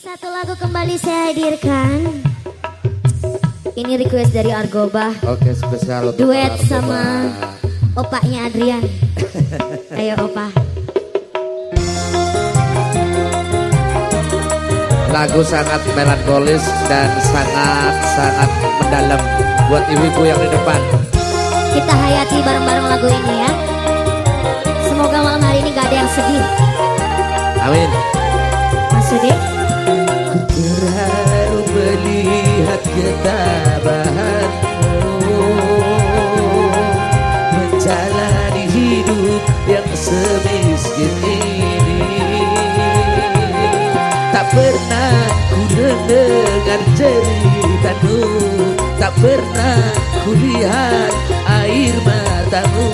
satu lagu kembali saya hadirkan. Ini request dari Argoba. Oke, spesial untuk Duet Argoba. sama opaknya Adrian. Ayo opa. Lagu sangat melankolis dan sangat-sangat mendalam buat ibu-ibu yang di depan. Kita hayati bareng-bareng lagu ini ya. Semoga malam hari ini gak ada yang sedih. Amin. Mas Sudi. Melihat ketabahanmu Menjalani hidup yang semiskin ini. Tak pernah ku dengar ceritamu Tak pernah ku lihat air matamu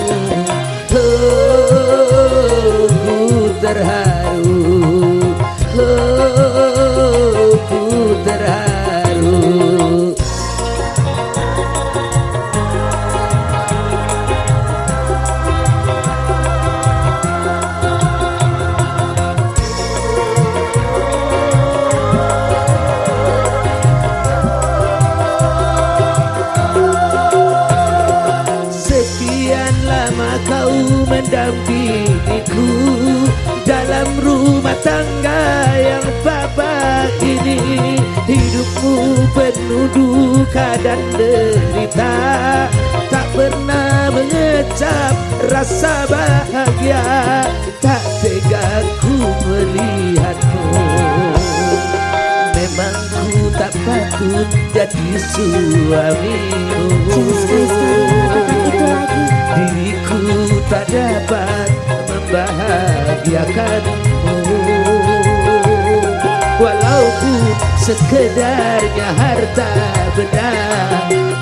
mendampingiku Dalam rumah tangga yang papa ini. Hidupmu penuh duka dan derita. Tak pernah mengecap rasa bahagia. Tak tega ku melihatmu. Memang ku tak patut jadi suamimu Tak dapat membahagiakanmu Walaupun sekedarnya harta benda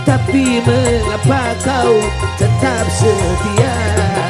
Tapi mengapa kau tetap setia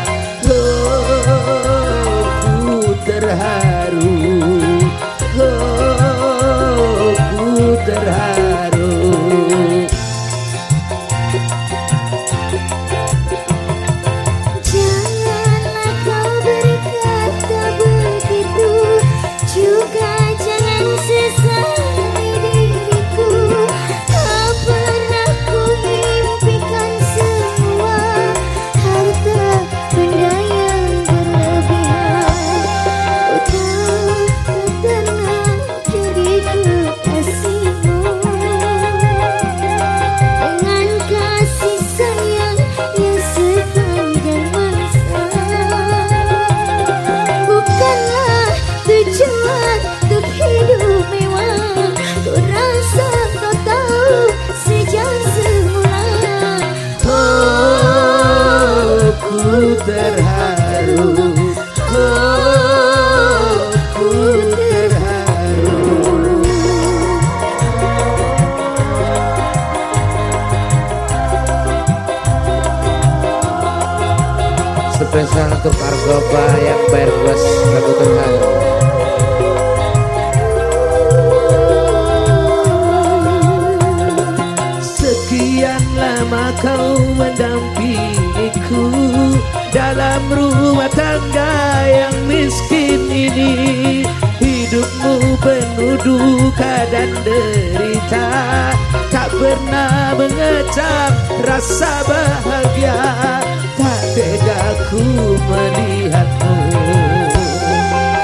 Spesial untuk Argoba yang bayar lagu terharu Sekian lama kau mendampingiku Dalam rumah tangga yang miskin ini. Hidupmu penuh duka dan derita Tak pernah mengecap rasa bahagia Tak tega ku melihatmu.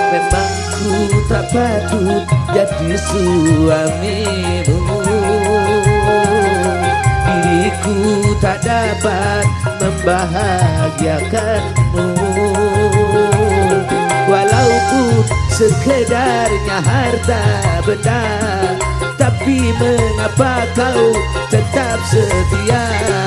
Memang ku tak patut jadi suamimu. Diriku tak dapat membahagiakanmu. Walaupun sekedarnya harta benda Tapi mengapa kau tetap setia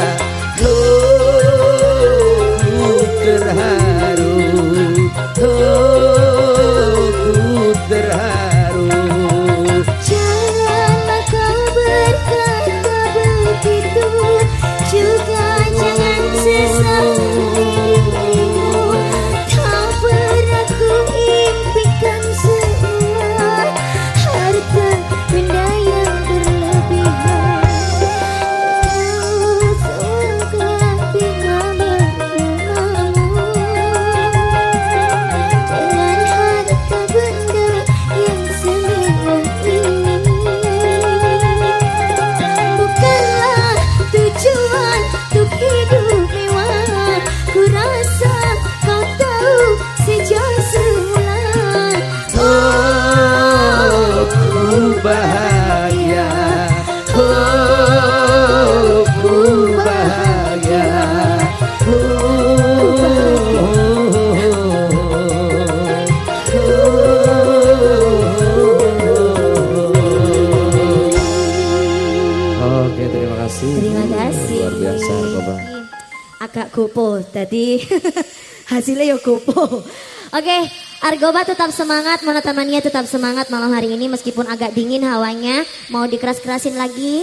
gopo. Jadi hasilnya ya gopo. Oke, Argoba tetap semangat, Monotamania tetap semangat malam hari ini meskipun agak dingin hawanya. Mau dikeras-kerasin lagi?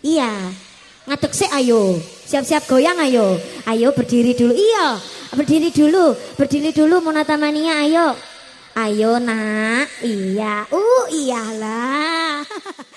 Iya. Ngaduk sih ayo. Siap-siap goyang ayo. Ayo berdiri dulu. Iya, berdiri dulu. Berdiri dulu Monotamania ayo. Ayo nak. Iya. Uh iyalah.